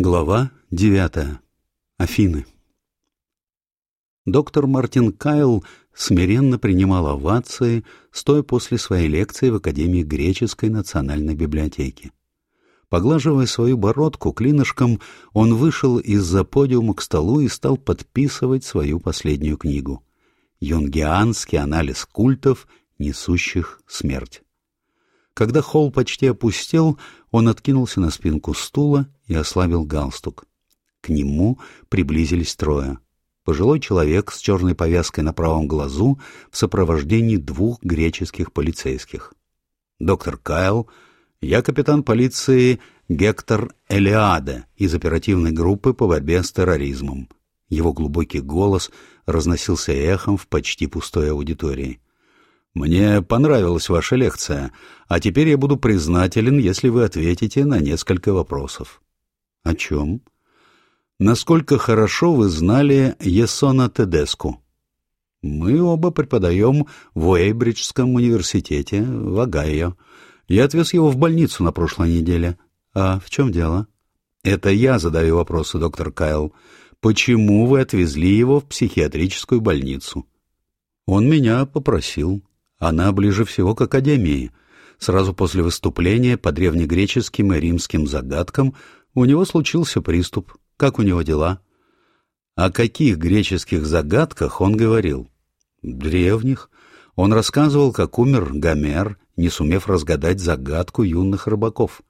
Глава девятая. Афины. Доктор Мартин Кайл смиренно принимал овации, стоя после своей лекции в Академии Греческой национальной библиотеки. Поглаживая свою бородку клинышком, он вышел из-за подиума к столу и стал подписывать свою последнюю книгу «Юнгианский анализ культов, несущих смерть». Когда холл почти опустел, он откинулся на спинку стула и ослабил галстук. К нему приблизились трое. Пожилой человек с черной повязкой на правом глазу в сопровождении двух греческих полицейских. Доктор Кайл, я капитан полиции Гектор Элиаде из оперативной группы по борьбе с терроризмом. Его глубокий голос разносился эхом в почти пустой аудитории. Мне понравилась ваша лекция, а теперь я буду признателен, если вы ответите на несколько вопросов. О чем? Насколько хорошо вы знали Есона Тедеску? Мы оба преподаем в Уэйбриджском университете в Огайо. Я отвез его в больницу на прошлой неделе. А в чем дело? Это я задаю вопросы, доктор Кайл. Почему вы отвезли его в психиатрическую больницу? Он меня попросил. Она ближе всего к Академии. Сразу после выступления по древнегреческим и римским загадкам у него случился приступ. Как у него дела? О каких греческих загадках он говорил? Древних. Он рассказывал, как умер Гомер, не сумев разгадать загадку юных рыбаков.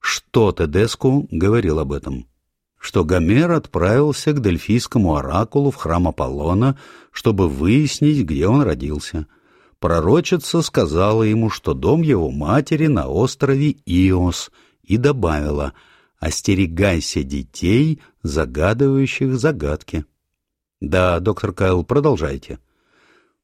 Что Тедеску говорил об этом? Что Гомер отправился к Дельфийскому оракулу в храм Аполлона, чтобы выяснить, где он родился — пророчица сказала ему, что дом его матери на острове Иос, и добавила «Остерегайся детей, загадывающих загадки». «Да, доктор Кайл, продолжайте».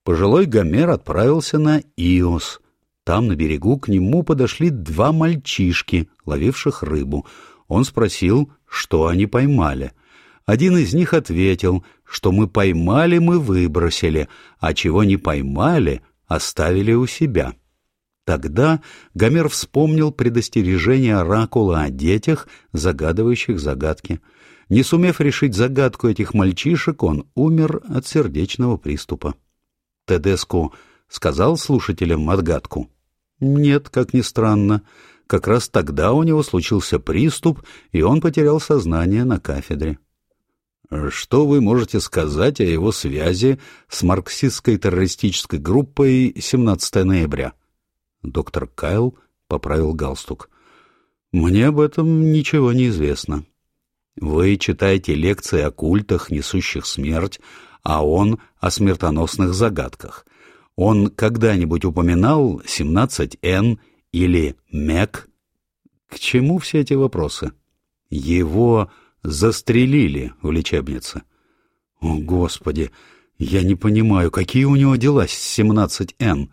Пожилой Гомер отправился на Иос. Там на берегу к нему подошли два мальчишки, ловивших рыбу. Он спросил, что они поймали. Один из них ответил, что мы поймали, мы выбросили, а чего не поймали, оставили у себя. Тогда Гомер вспомнил предостережение оракула о детях, загадывающих загадки. Не сумев решить загадку этих мальчишек, он умер от сердечного приступа. Тедеску сказал слушателям отгадку? Нет, как ни странно. Как раз тогда у него случился приступ, и он потерял сознание на кафедре. Что вы можете сказать о его связи с марксистской террористической группой 17 ноября? Доктор Кайл поправил галстук. Мне об этом ничего не известно. Вы читаете лекции о культах, несущих смерть, а он о смертоносных загадках. Он когда-нибудь упоминал 17Н или МЕК? К чему все эти вопросы? Его застрелили в лечебнице. О, Господи! Я не понимаю, какие у него дела с 17Н?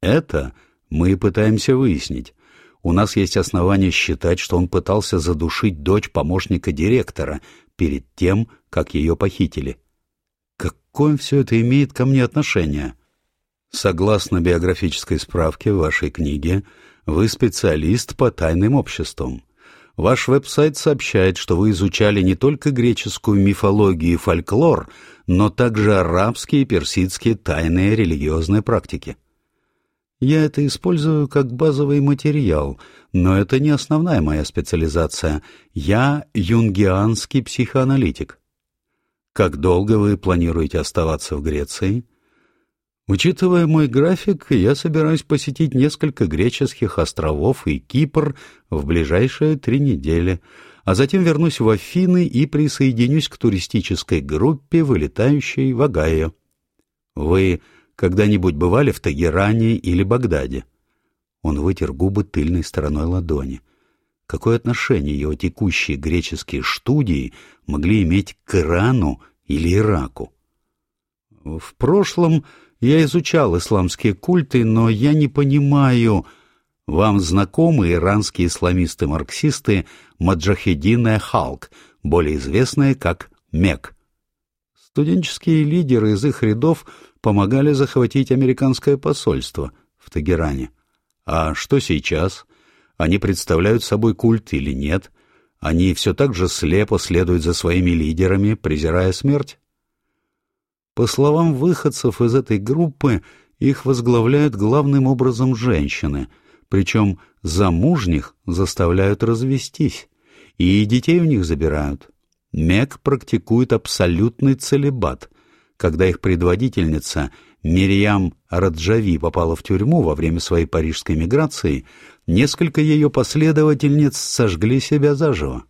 Это мы пытаемся выяснить. У нас есть основания считать, что он пытался задушить дочь помощника директора перед тем, как ее похитили. Какое все это имеет ко мне отношение? Согласно биографической справке в вашей книге, вы специалист по тайным обществам. Ваш веб-сайт сообщает, что вы изучали не только греческую мифологию и фольклор, но также арабские и персидские тайные религиозные практики. Я это использую как базовый материал, но это не основная моя специализация. Я юнгианский психоаналитик. Как долго вы планируете оставаться в Греции? Учитывая мой график, я собираюсь посетить несколько греческих островов и Кипр в ближайшие три недели, а затем вернусь в Афины и присоединюсь к туристической группе, вылетающей в Огайо. Вы когда-нибудь бывали в Тагеране или Багдаде? Он вытер губы тыльной стороной ладони. Какое отношение его текущие греческие студии могли иметь к Ирану или Ираку? В прошлом я изучал исламские культы, но я не понимаю... Вам знакомы иранские исламисты-марксисты Маджахедин и Халк, более известные как МЕК? Студенческие лидеры из их рядов помогали захватить американское посольство в Тегеране. А что сейчас? Они представляют собой культ или нет? Они все так же слепо следуют за своими лидерами, презирая смерть? По словам выходцев из этой группы, их возглавляют главным образом женщины, причем замужних заставляют развестись, и детей у них забирают. МЕК практикует абсолютный целебат. Когда их предводительница Мирьям Раджави попала в тюрьму во время своей парижской миграции, несколько ее последовательниц сожгли себя заживо.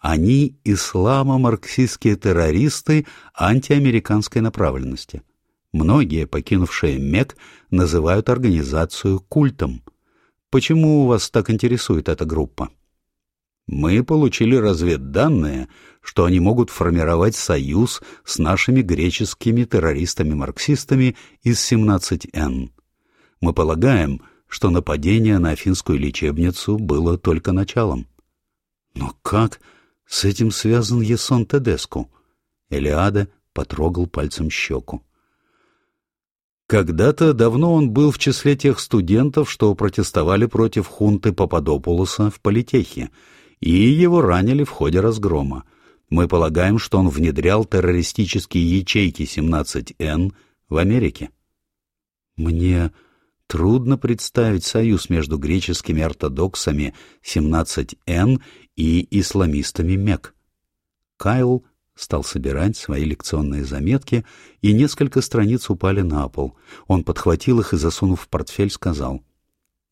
Они исламо-марксистские террористы антиамериканской направленности. Многие, покинувшие МЕК, называют организацию культом. Почему вас так интересует эта группа? Мы получили разведданные, что они могут формировать союз с нашими греческими террористами-марксистами из 17Н. Мы полагаем, что нападение на афинскую лечебницу было только началом. Но как с этим связан Есон Тедеску? Элиада потрогал пальцем щеку. Когда-то давно он был в числе тех студентов, что протестовали против хунты Пападопулоса в политехе, и его ранили в ходе разгрома. Мы полагаем, что он внедрял террористические ячейки 17Н в Америке. Мне трудно представить союз между греческими ортодоксами 17Н и исламистами МЕК. Кайл стал собирать свои лекционные заметки, и несколько страниц упали на пол. Он подхватил их и, засунув в портфель, сказал,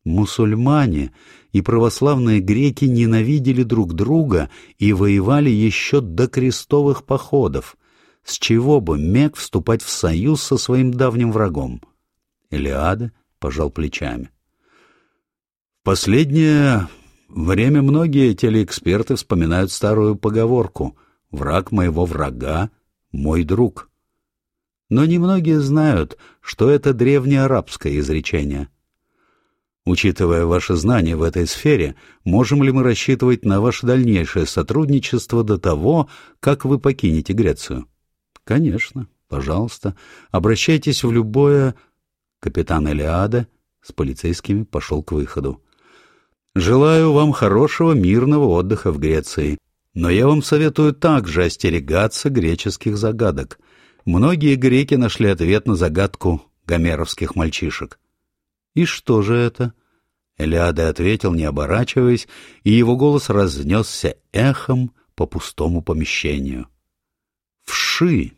«Мусульмане и православные греки ненавидели друг друга и воевали еще до крестовых походов. С чего бы Мек вступать в союз со своим давним врагом?» Илиада пожал плечами. В последнее время многие телеэксперты вспоминают старую поговорку — Враг моего врага — мой друг. Но немногие знают, что это древнее арабское изречение. Учитывая ваши знания в этой сфере, можем ли мы рассчитывать на ваше дальнейшее сотрудничество до того, как вы покинете Грецию? Конечно, пожалуйста, обращайтесь в любое... Капитан Элиада с полицейскими пошел к выходу. Желаю вам хорошего мирного отдыха в Греции. Но я вам советую также остерегаться греческих загадок. Многие греки нашли ответ на загадку гомеровских мальчишек. «И что же это?» Элиада ответил, не оборачиваясь, и его голос разнесся эхом по пустому помещению. «Вши!»